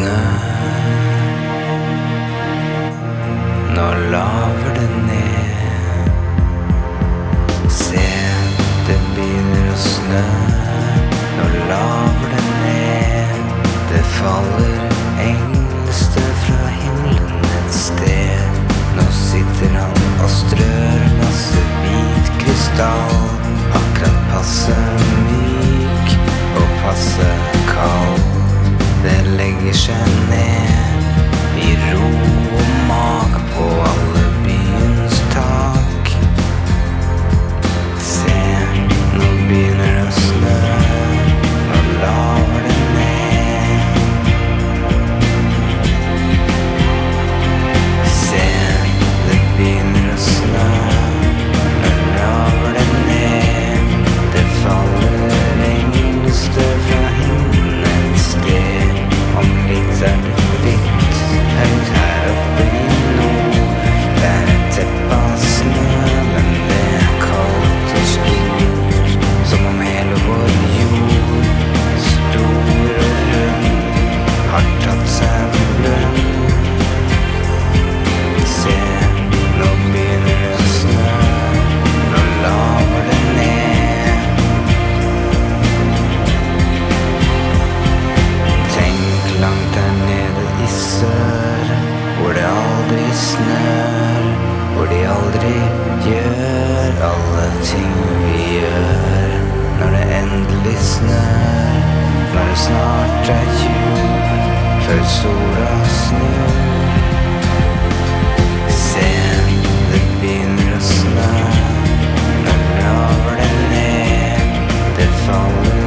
øynene. Nå laver det ned. Se, det begynner å snø. Nå laver det ned. Det faller englestøv fra himmelen et sted. Nå sitter han og strør masse hvit krystall. Akkurat passe myk og passe kald det legger seg ned i ro og mak på alle byens tak. Se, nå begynner det å snø. gjør, hvor de aldri gjør alle ting vi gjør. Når det endelig snør, når det snart er jul, før sola snur. Se, det begynner å snø, når navlen ned, det faller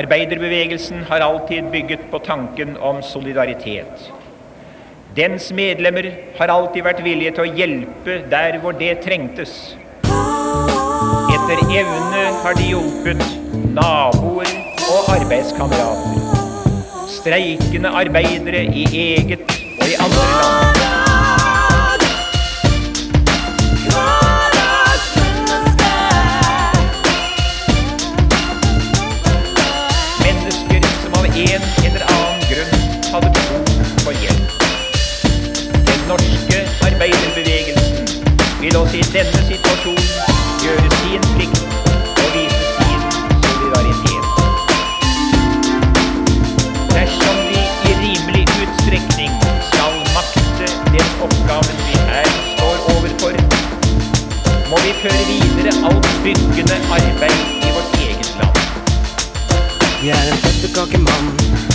Arbeiderbevegelsen har alltid bygget på tanken om solidaritet. Dens medlemmer har alltid vært villige til å hjelpe der hvor det trengtes. Etter evne har de hjulpet naboer og arbeidskamerater. Streikende arbeidere i eget og i andre land. Også i denne situasjonen gjøre sin plikt og vise sin solidaritet. Dersom vi i rimelig utstrekning skal makte den oppgaven vi her står overfor, må vi føre videre alt byggende arbeid i vårt eget land. Jeg er en pepperkakemann.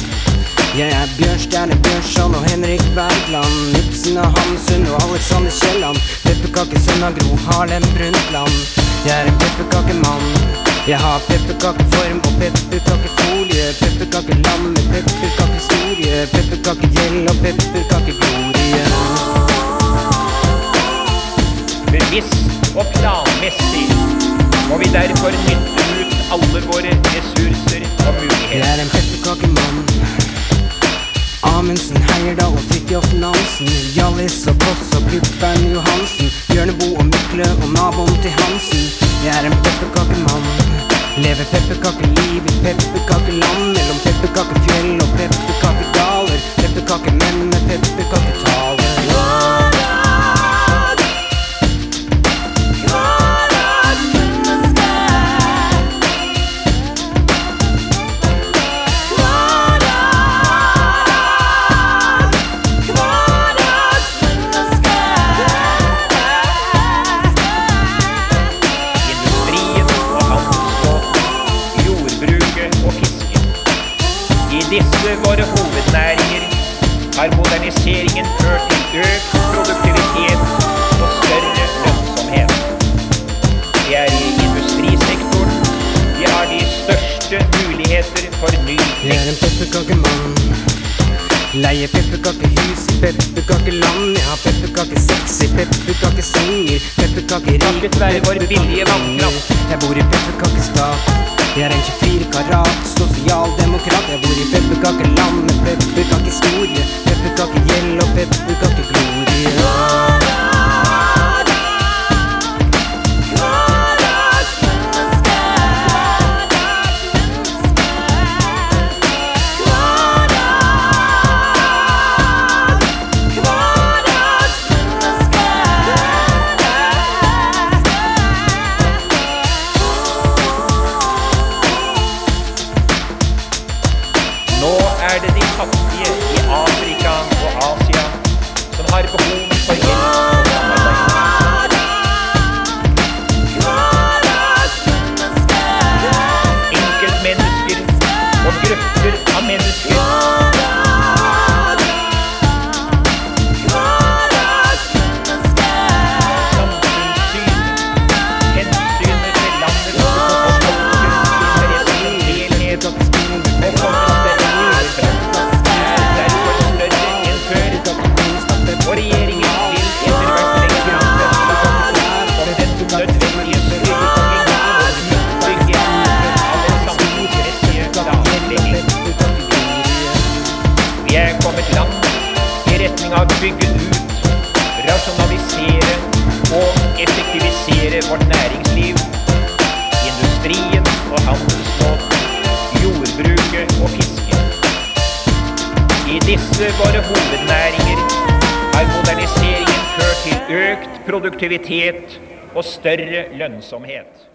Jeg er Bjørnstjerne Bjørnson og Henrik Bergland. Ibsen og Hamsun og Alexander Kielland. Pepperkakesønn av Gro Harlem Brundtland. Jeg er en pepperkakemann. Jeg har pepperkakeform og pepperkakefolie. Pepperkakelam med pepperkakehistorie. Pepperkakegjeld og pepperkakeglorie. Bevisst og planmessig må vi derfor nytte ut alle våre ressurser og muligheter. Jeg er en pepperkakemann. Amundsen, Heierdal og Fridtjof Nansen. Hjallis og Boss og Kuppern Johansen. Bjørneboe og Mykle og naboen til Hansen. Jeg er en pepperkakemann. Lever pepperkakeliv i pepperkakeland. Mellom produktivitet og større lønnsomhet.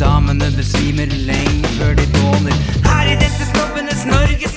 Damene besvimer lenge før de våner. Her i dette snobbenes Norge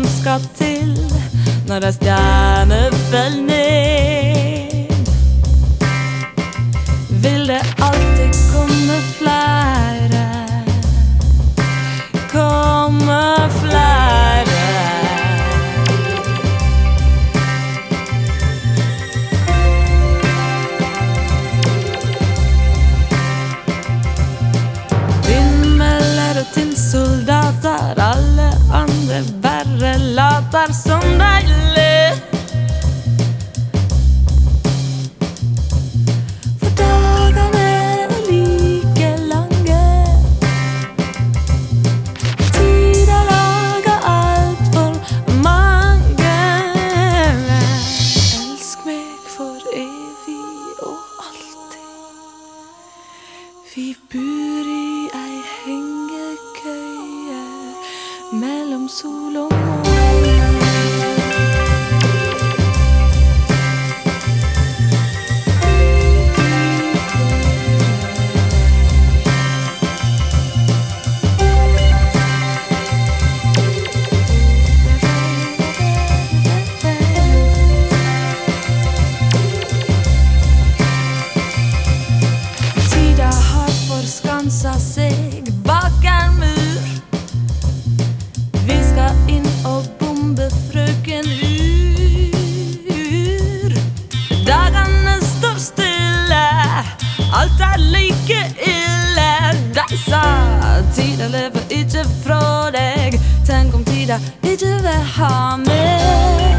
som skal til. Når ei stjerne følger frøken Ur. Dagene står stille, alt er like ille. De sa tida lever ikke fra deg, tenk om tida ikke vil ha mer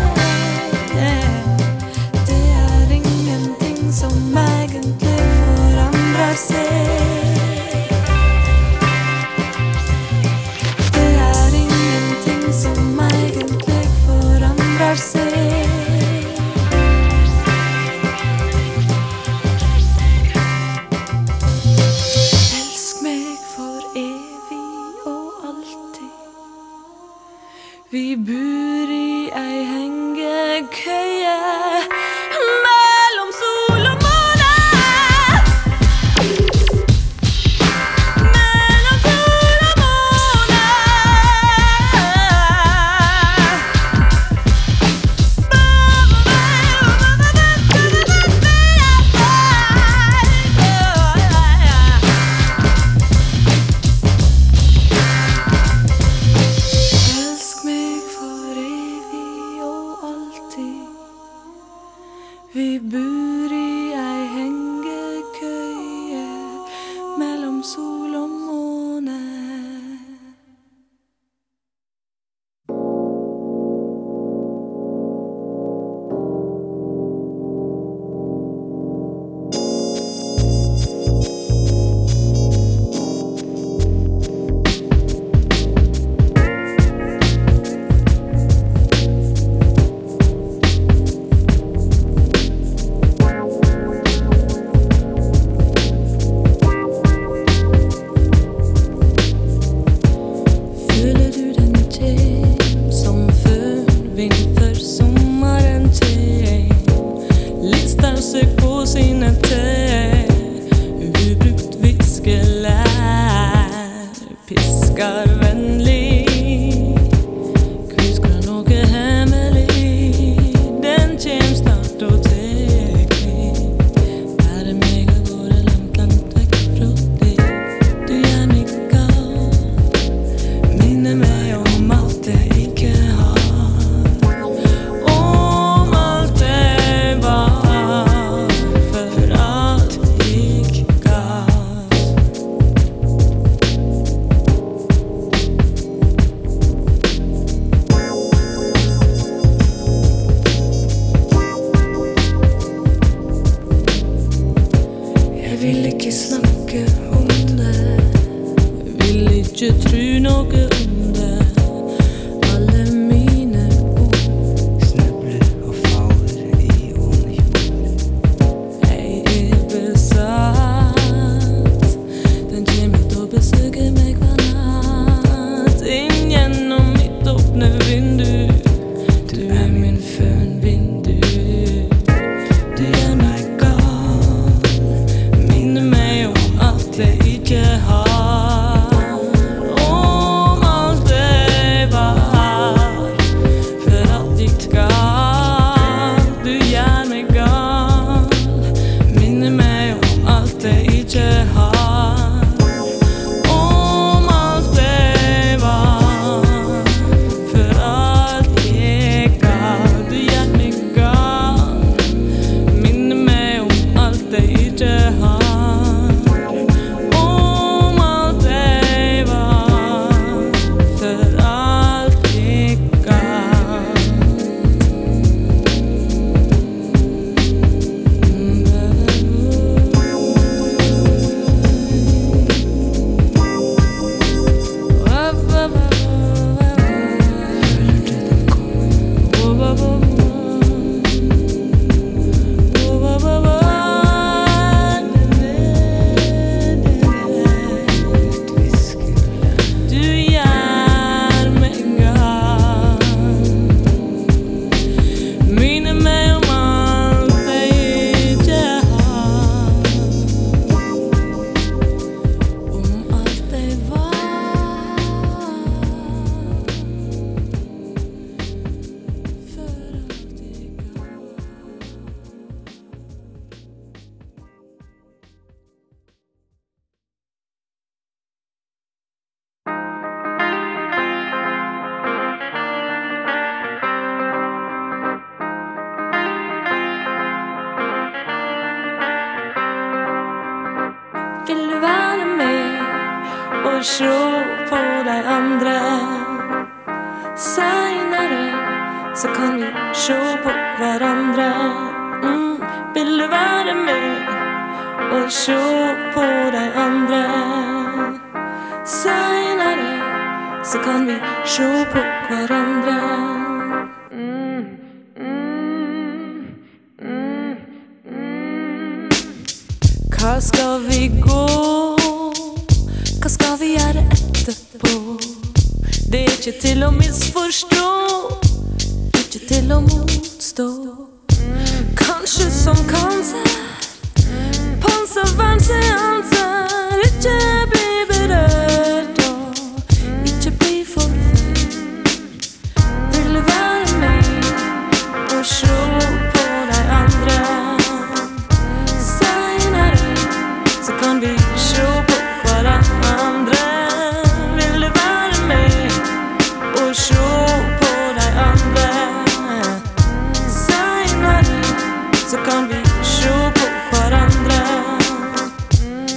så kan vi sjå på hverandre.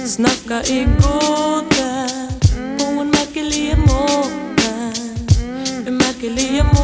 Snakka i gåter på en merkelige måte. Umerkelige måter.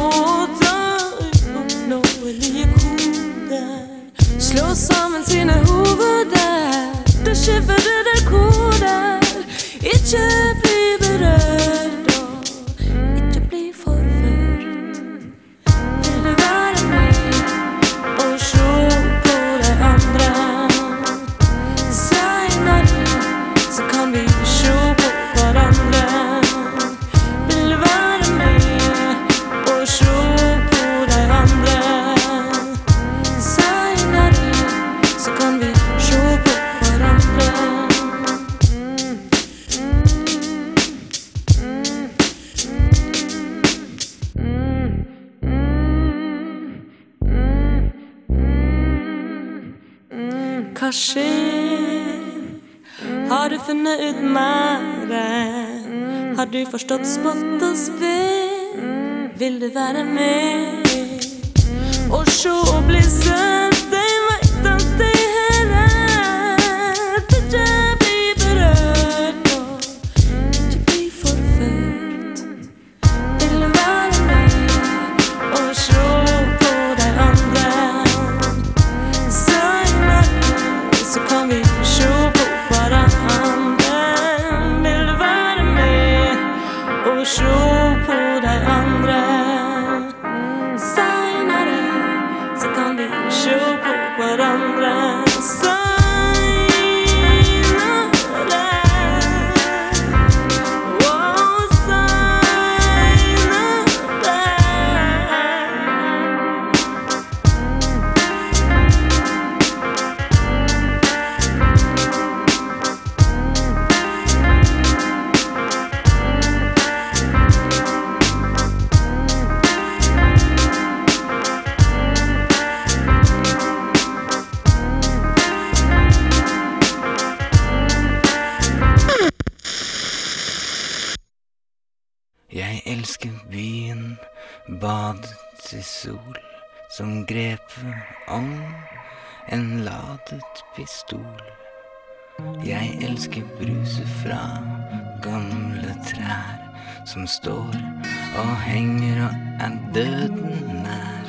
divided me. som grep om en ladet pistol. Jeg elsker bruset fra gamle trær som står og henger og er døden nær.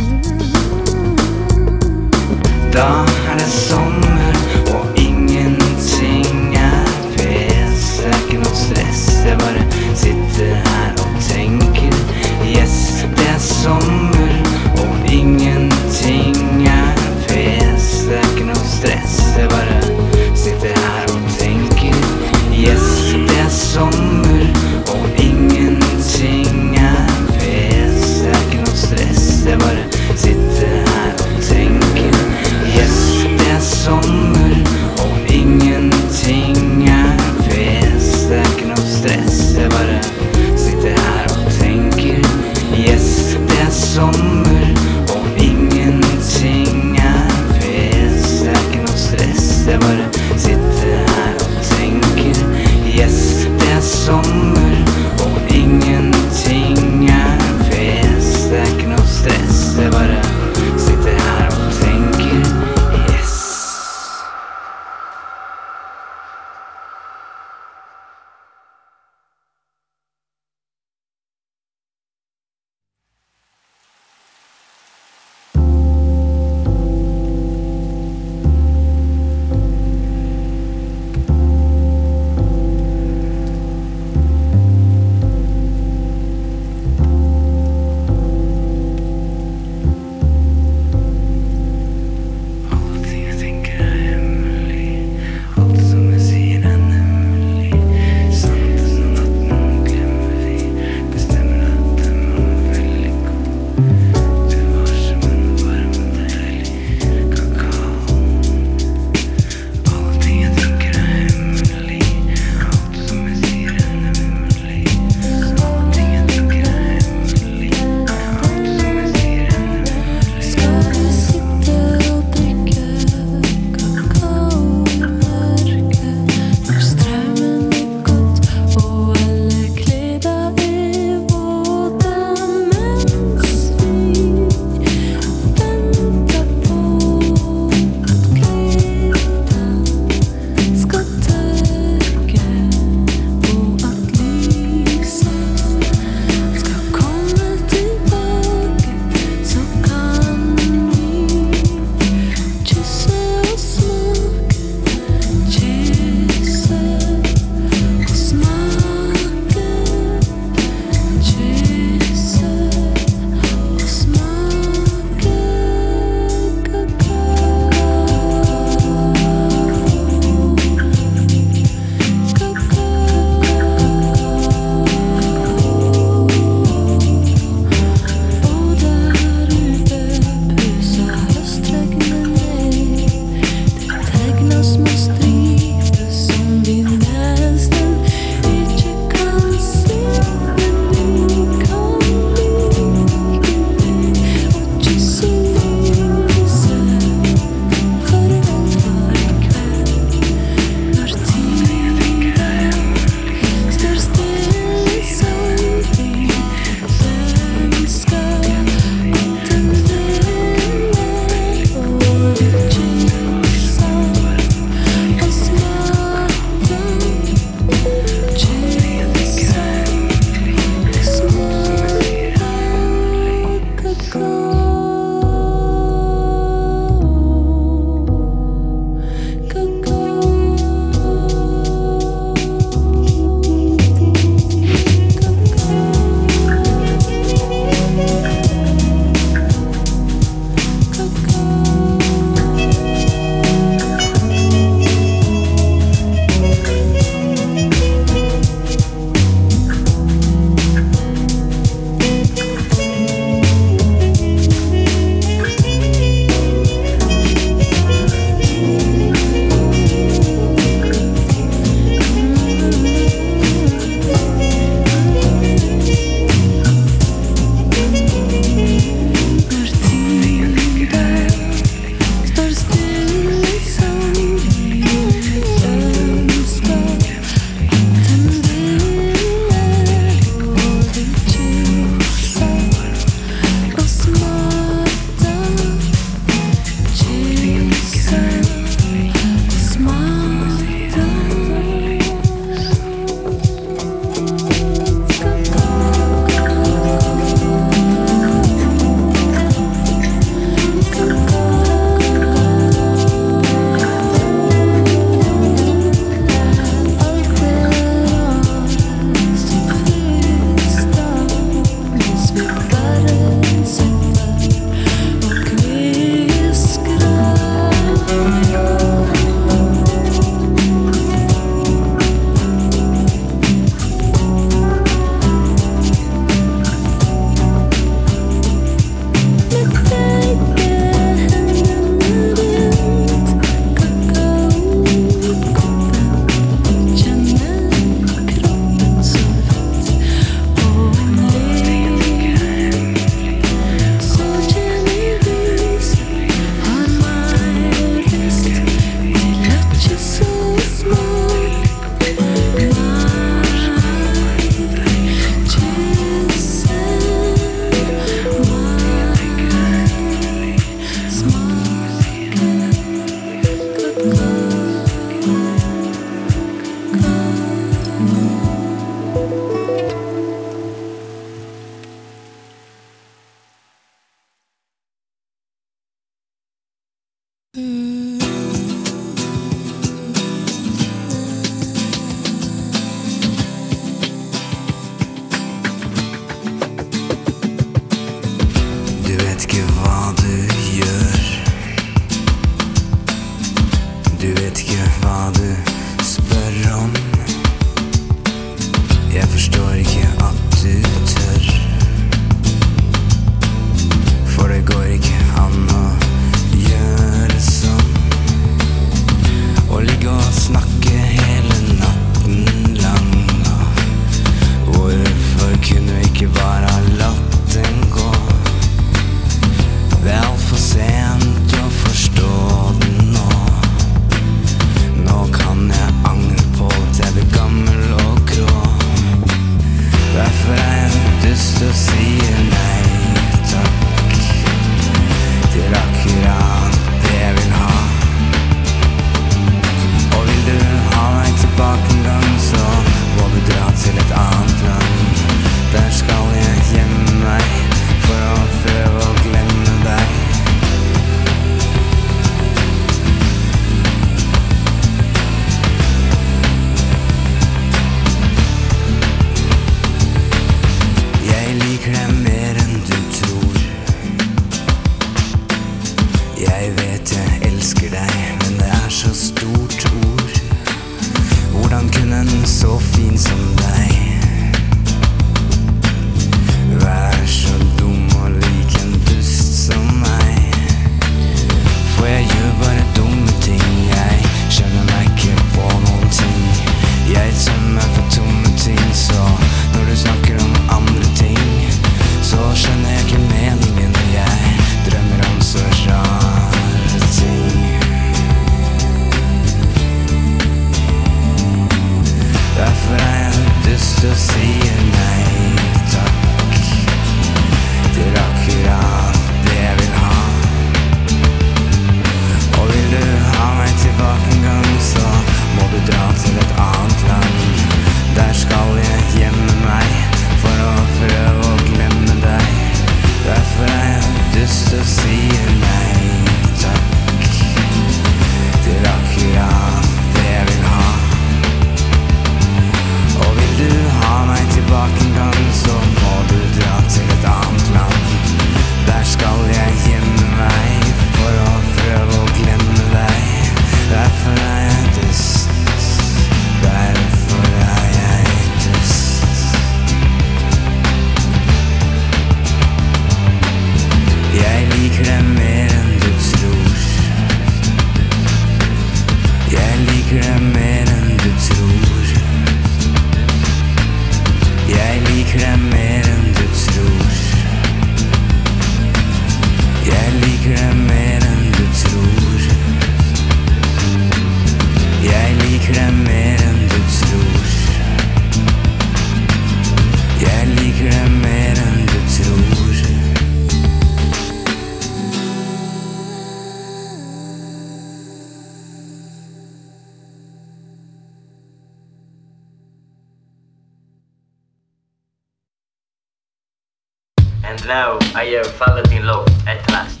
and now I have fallen in love at last.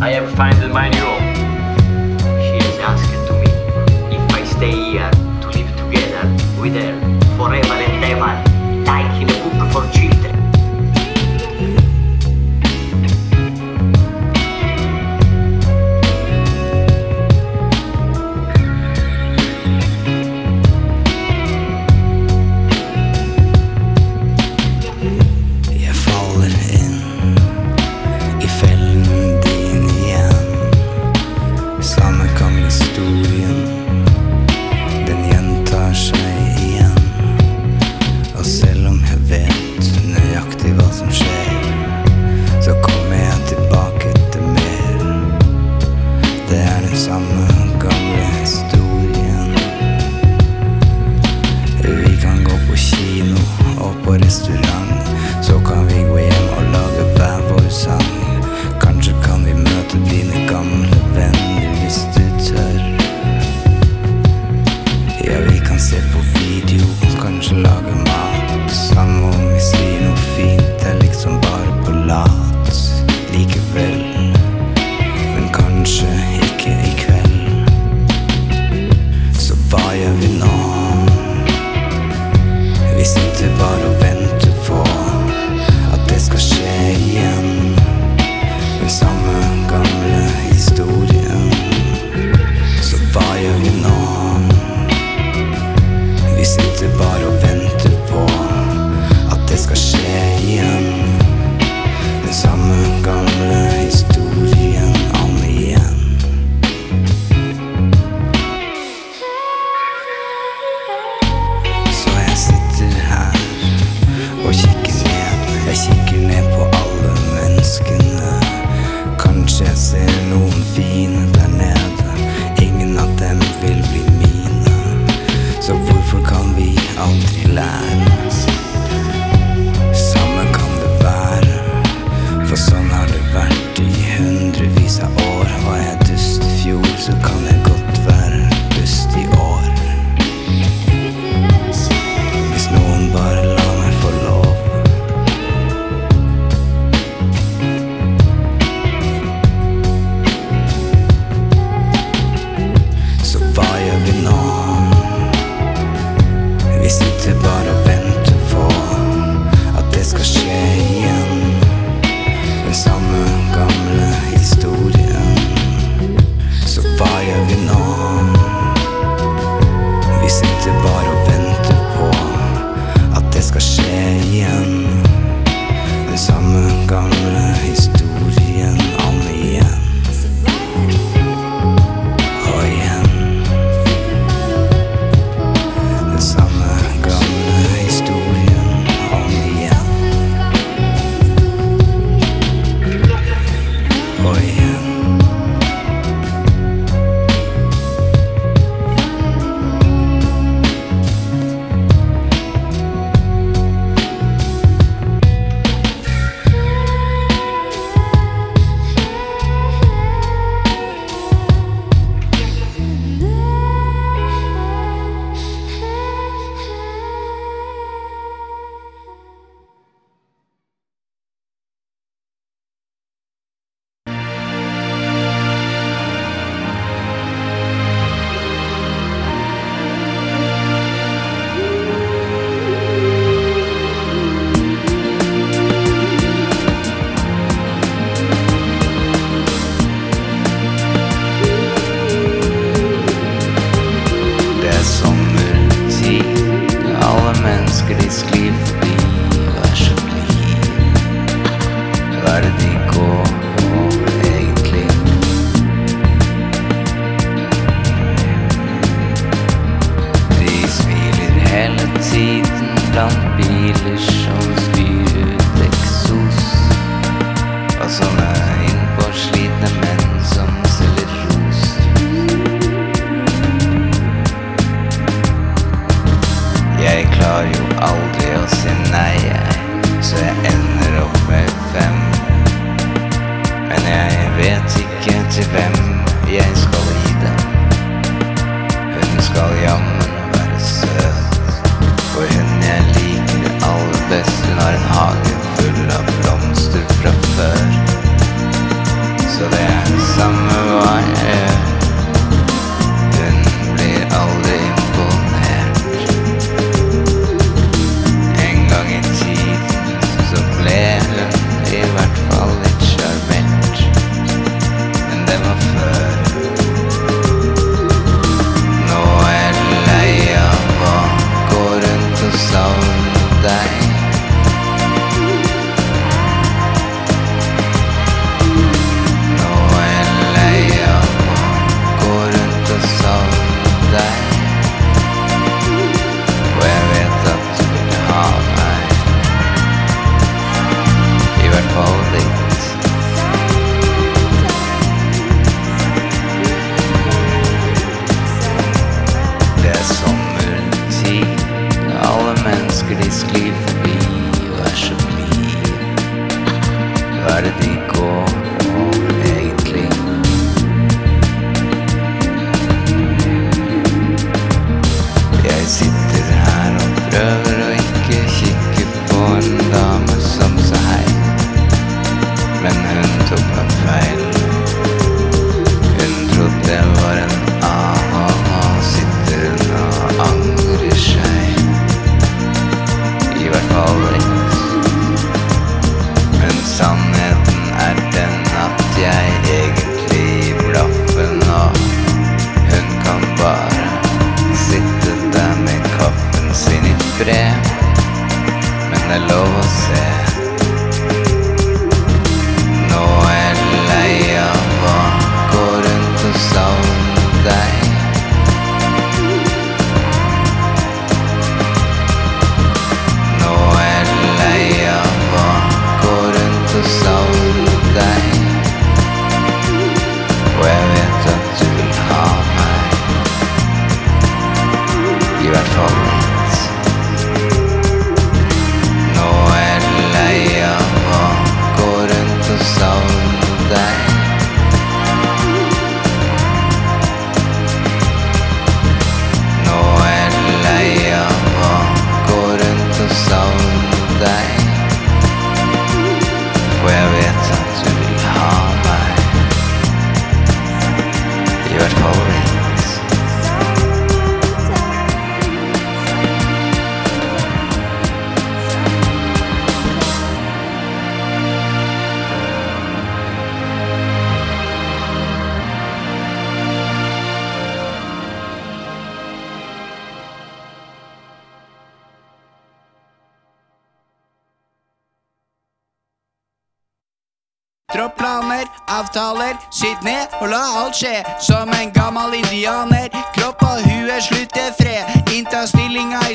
I have found my new home. She has asked to me if I stay here to live together with her.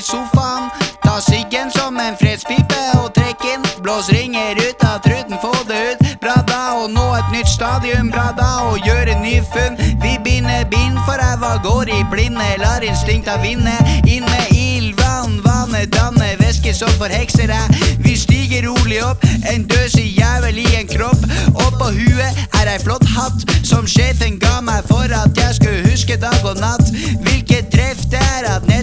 Sofaen, ta siggen som en fredspipe og trekk inn. Blås ringer ut av truten, få det ut. Bra da å nå et nytt stadium, bra da å gjøre ny funn. Vi binder bind for ræva, går i blinde, lar instinkta vinne. Inn med ild, vann, vannet danner væske som forhekser deg. Vi stiger rolig opp, en døsig jævel i en kropp. Og på huet er ei flott hatt som sjefen ga meg for at jeg skulle huske dag og natt. Hvilket treff det er at nettopp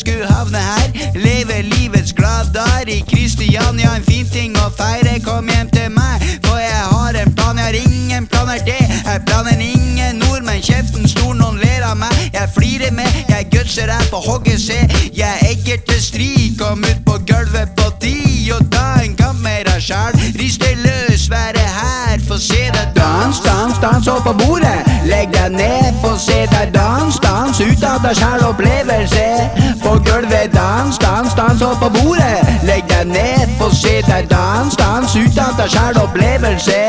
skulle havne her. Leve livets gladar i Kristiania, en fin ting å feire. Kom hjem til meg, for jeg har en plan. Jeg har ingen planer, det er planen ingen nordmenn. Kjeften stor, noen ler av meg. Jeg flirer med, jeg gutser her på hogget, se. Jeg egger til stri, kom ut på gulvet på ti og ta en kamp med deg sjæl. Riste løs, være her, få se deg dans, dans, dans opp på bordet. Legg deg ned, få se deg dans, dans ut av deg sjæl, opplevelse. Dans, dans, dans opp på bordet. Legg deg ned, få se deg dans, dans ut av deg sjæl, opplevelse.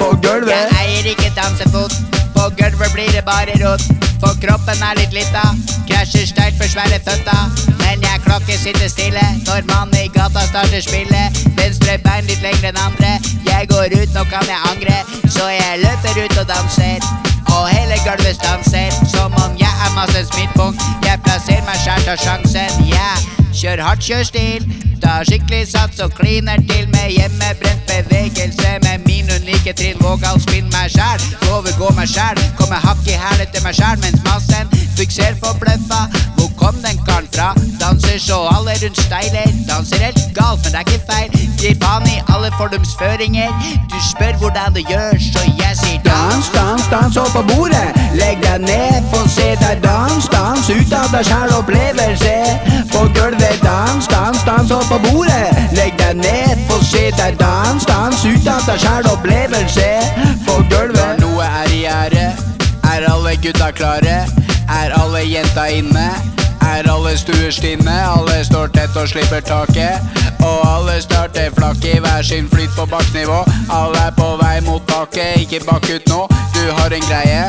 På gulvet. Jeg eier ikke dansefot. På gulvet blir det bare rot. For kroppen er litt lita. Krasjer sterkt for svære føtta. Men jeg klokker sitter stille når mannen i gata starter spillet. Venstre bein litt lengre enn andre. Jeg går ut, nå kan jeg angre. Så jeg løper ut og danser. Og hele gulvet stanser. Som om jeg er massens midtpunkt. Jeg plasserer meg sjæl, tar sjansen. Yeah. Kjør hardt, kjør stil. Ta skikkelig sats og kliner til med hjemmebrent bevegelse. Med min unike trinn, vågal spinn meg sjæl. Overgå meg sjæl. Kommer hakk i hæl etter meg sjæl, mens massen fikser forbløffa. Hvor kom den karen fra? Danser så alle rundt steiler. Danser helt galt, men det er ikke feil. Gir faen i alle fordumsføringer. Du spør hvordan det gjøres, så jeg sier dans, dans, dans opp på bordet. Legg deg ned, få se deg dans, dans ut av deg sjæl, opplevelse. På gulvet, dans, dans, dans opp på bordet. Legg deg ned, få se deg dans, dans ut av deg sjæl, opplevelse. På gulvet. Når noe er i gjære, er alle gutta klare? Er alle jenta inne? Er alle stuer stinne? Alle står tett og slipper taket. Og alle starter flakk i hver sin flyt på bakknivå. Alle er på vei mot taket, ikke bakk ut nå. Du har en greie.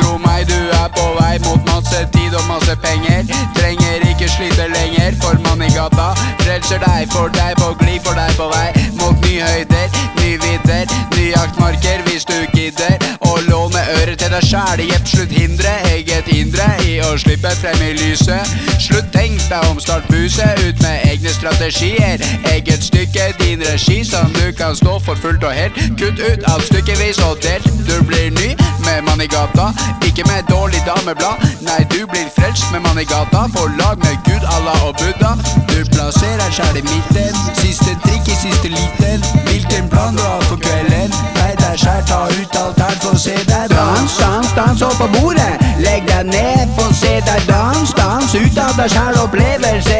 Tro meg, du er vei mot masse tid og masse penger. Trenger ikke slite lenger, for mann i gata frelser deg. For deg på glid, for deg på vei mot nye høyder, nye vidder. Nye jaktmarker hvis du gidder. Og låne øret til deg sjæl. Jepp, slutt hindre eget indre i å slippe frem i lyset. Slutt tenk deg om, start buset ut med egne strategier. Eget stykke, din regi som du kan stå for fullt og helt. Kutt ut alt stykkevis og delt. Du blir ny med mann i gata, ikke med dårlig dameblad. Nei, du blir frelst med mann i gata, på lag med Gud, Allah og Buddha. Du plasserer sjæl i midten, siste trikk i siste liten. Hvilken plan du har for kvelden? Deg skjær, ta ut alt her, få se deg dans, dans, dans opp på bordet. Legg deg ned, få se deg dans, dans ut av deg sjæl, opplevelse.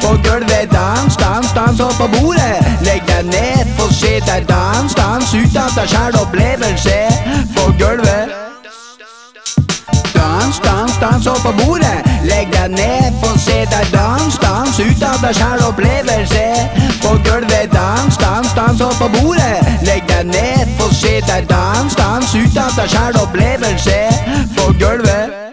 På gulvet, dans, dans, dans opp på bordet. Legg deg ned, få se deg dans, dans ut av deg sjæl, opplevelse. På gulvet. Dans, dans, dans opp på bordet. Legg deg ned, få se deg dans, dans ut av deg sjæl, opplevelse. På gulvet, dans, dans, dans opp på bordet. Legg deg ned, få se deg dans, dans ut av deg sjæl, opplevelse. På gulvet.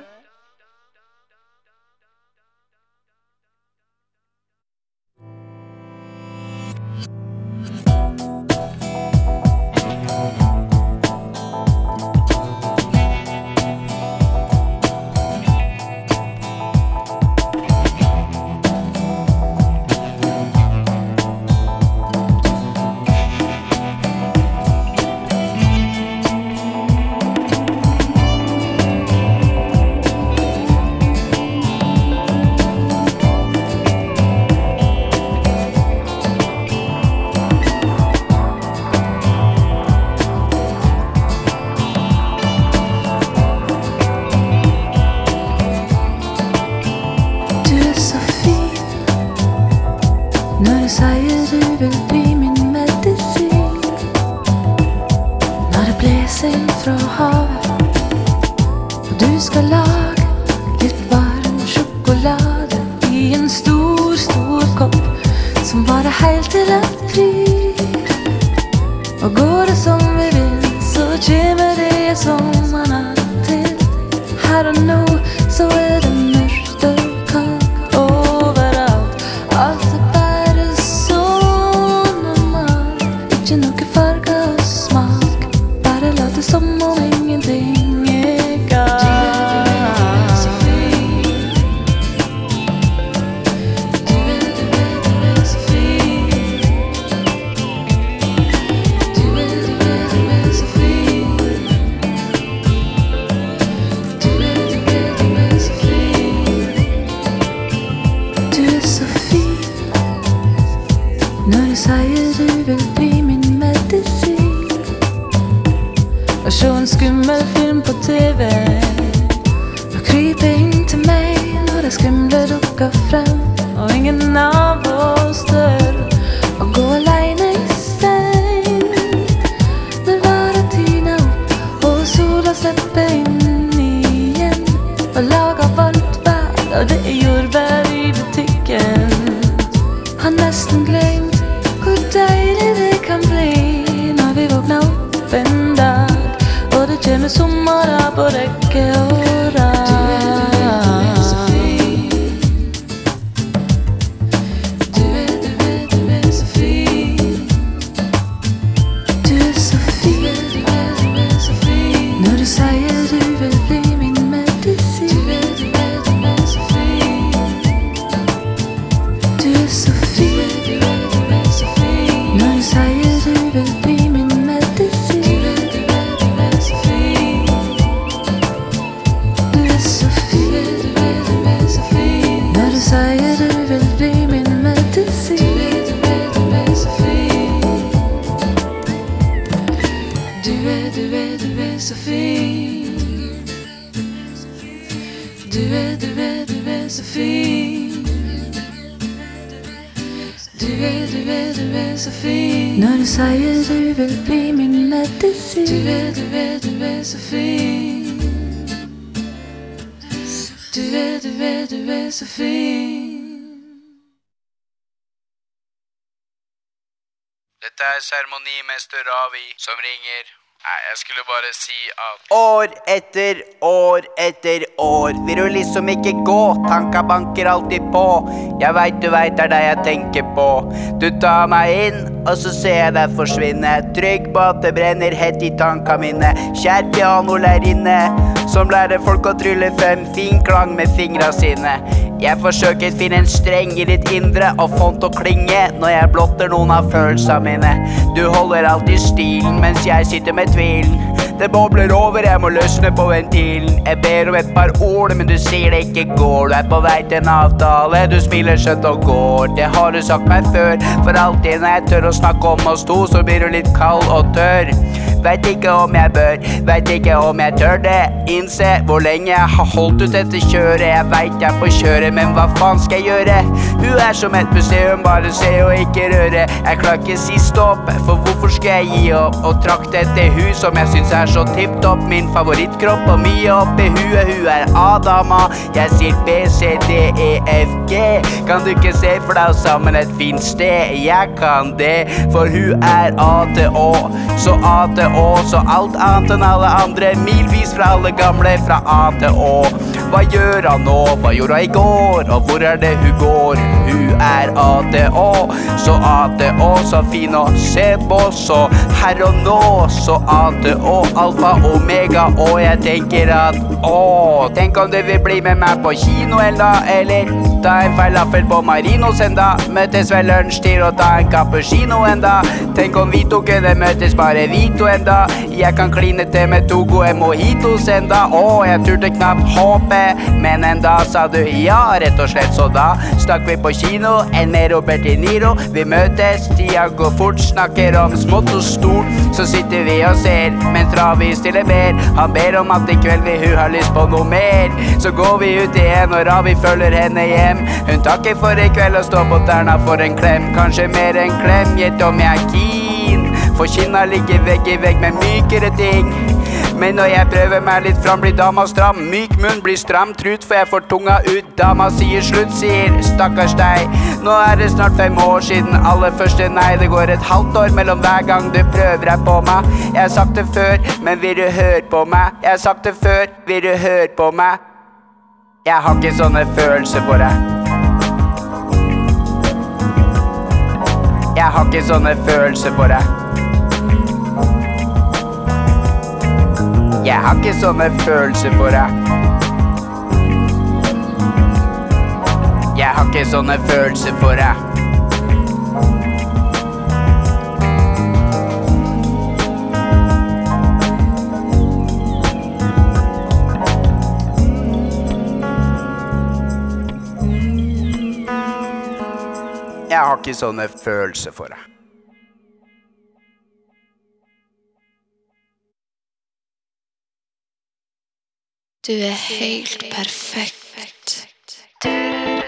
Seremonimester Ravi som ringer. Nei, jeg skulle bare si at År etter år etter år vil du liksom ikke gå. Tanka banker alltid på. Jeg veit du veit det er deg jeg tenker på. Du tar meg inn, og så ser jeg deg forsvinne. Trygg på at det brenner hett i tanka mine. Kjær pianolærerinne som lærer folk å trylle frem fin klang med fingra sine. Jeg forsøker finne en streng i ditt indre og til å klinge når jeg blotter noen av følelsene mine. Du holder alltid stilen mens jeg sitter med tvilen. Det bobler over, jeg må løsne på ventilen. Jeg ber om et par ord, men du sier det ikke går. Du er på vei til en avtale, du smiler skjønt og går. Det har du sagt meg før, for alltid når jeg tør å snakke om oss to, så blir du litt kald og tørr. Veit ikke om jeg bør, veit ikke om jeg tør det. Innse hvor lenge jeg har holdt ut dette kjøret. Jeg veit jeg er på kjøret, men hva faen skal jeg gjøre? Hun er som et museum, bare se og ikke røre. Jeg klarer ikke si stopp, for hvorfor skal jeg gi opp? Og trakte etter hun som jeg syns er så tipp topp. Min favorittkropp og mye oppi huet. Hun er A-dama. Jeg sier B, C, D, E, F, G. Kan du ikke se for deg oss sammen et fint sted? Jeg kan det, for hun er A til Å. Så A til Å, så alt annet enn alle andre. Milvis fra alle gamle, fra A til Å. Hva gjør han nå? Hva gjorde han i går? Og hvor er det hun går? Hun er A til Å, så A til Å, så fin å se på. Så her og nå, så A til Å, alfa omega. Og jeg tenker at å, tenk om du vil bli med meg på kino en dag, eller ta en falafel på Marinos en dag. Møtes ved lunsjtid og ta en cappuccino en dag. Tenk om vi to kunne møtes bare vi to en enda. Jeg kan kline til med to gode mojitos enda. Å, jeg turte knapt håpe, men enda sa du ja, rett og slett. Så da stakk vi på kino, en med Robert De Niro. Vi møtes, tida går fort, snakker om smått og stort. Så sitter vi og ser, mens Travi stiller mer. Han ber om at i kveld vil hun ha lyst på noe mer. Så går vi ut igjen, og Ravi følger henne hjem. Hun takker for i kveld og står på tærne for en klem. Kanskje mer enn klem, gjett om jeg er keen. For kinna ligger vegg i vegg med mykere ting. Men når jeg prøver meg litt fram, blir dama stram. Myk munn blir stram trut, for jeg får tunga ut. Dama sier slutt, sier stakkars deg. Nå er det snart fem år siden aller første nei. Det går et halvt år mellom hver gang du prøver deg på meg. Jeg har sagt det før, men vil du høre på meg? Jeg har sagt det før, vil du høre på meg? Jeg har ikke sånne følelser for deg. Jeg har ikke sånne følelser for deg. Jeg har ikke sånne følelser for deg. Jeg har ikke sånne følelser for deg. Jeg har ikke sånne følelser for deg. Du er helt perfekt. Du er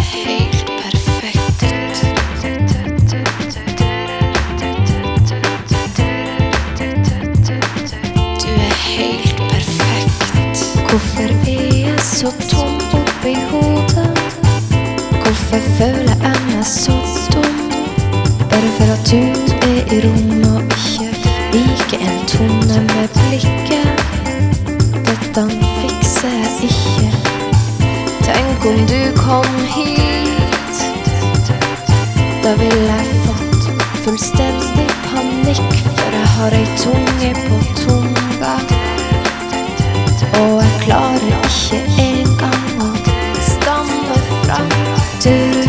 helt perfekt. Du er helt perfekt. Hvorfor er jeg så tom oppi hodet? Hvorfor føler jeg meg så? Bare for at du er i rommet og ikke liker en tone med blikket. Dette fikser jeg ikke. Tenk om du kom hit. Da ville jeg fått fullstendig panikk, for jeg har ei tunge på tunga. Og jeg klarer ikke engang å stamme fram. Du, du,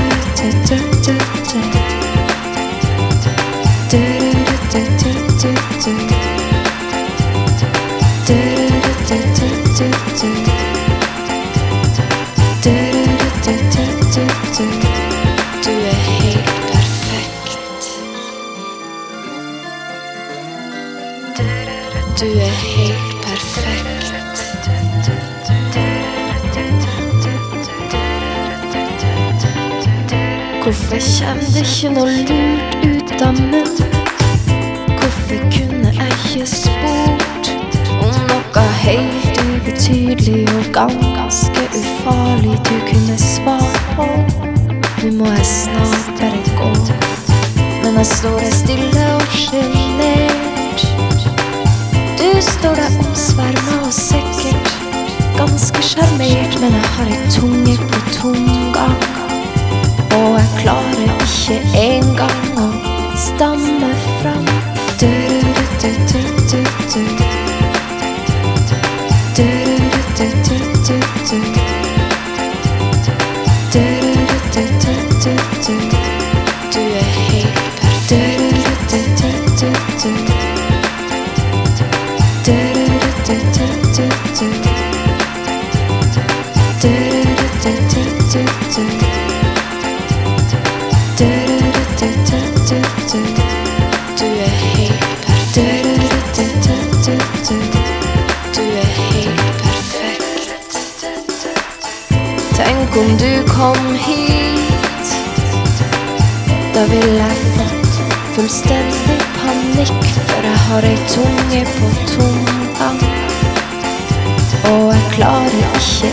Hvorfor kjem det ikke noe lurt ut av munn? Hvorfor kunne jeg ikke spurt ubetydelig og ganske ufarlig du kunne svare på? Nå må jeg snart bare gå, men jeg står her stille og sjenert. Du står der omsverma og sikkert ganske sjarmert, men jeg har ei tunge på tunga. Fullstendig panikk, for jeg har ei tunge på tunga. Og jeg klarer ikke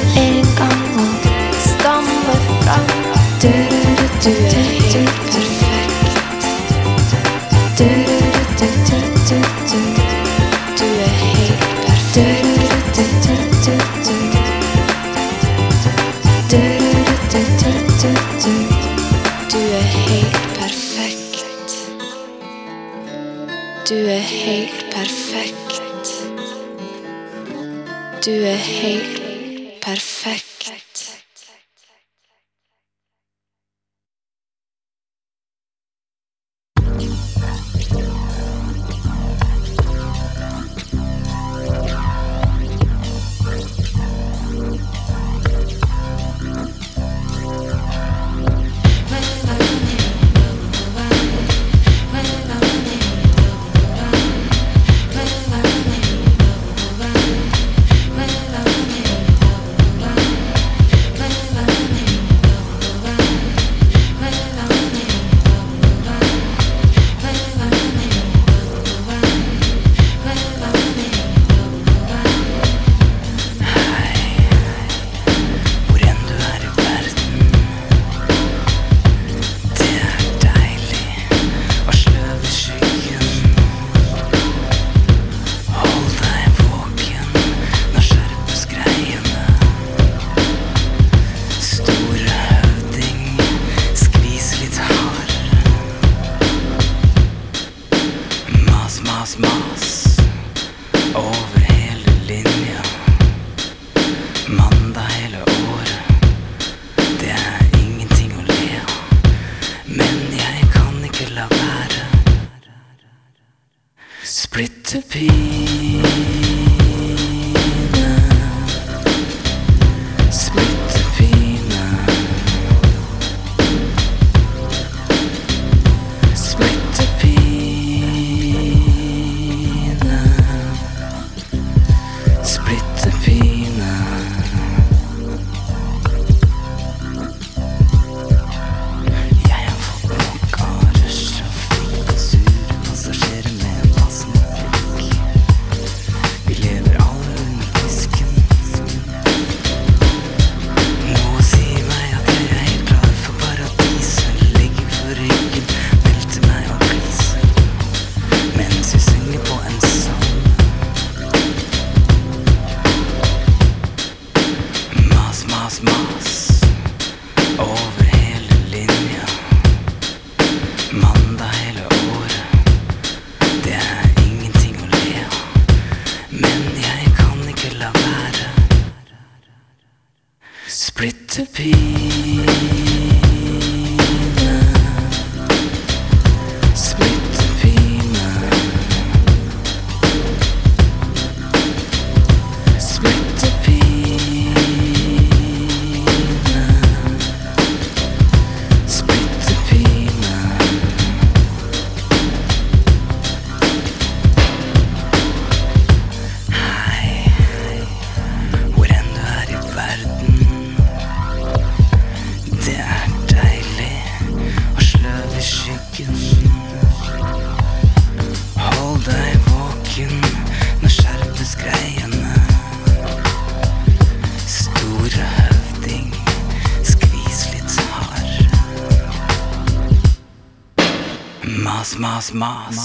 mass.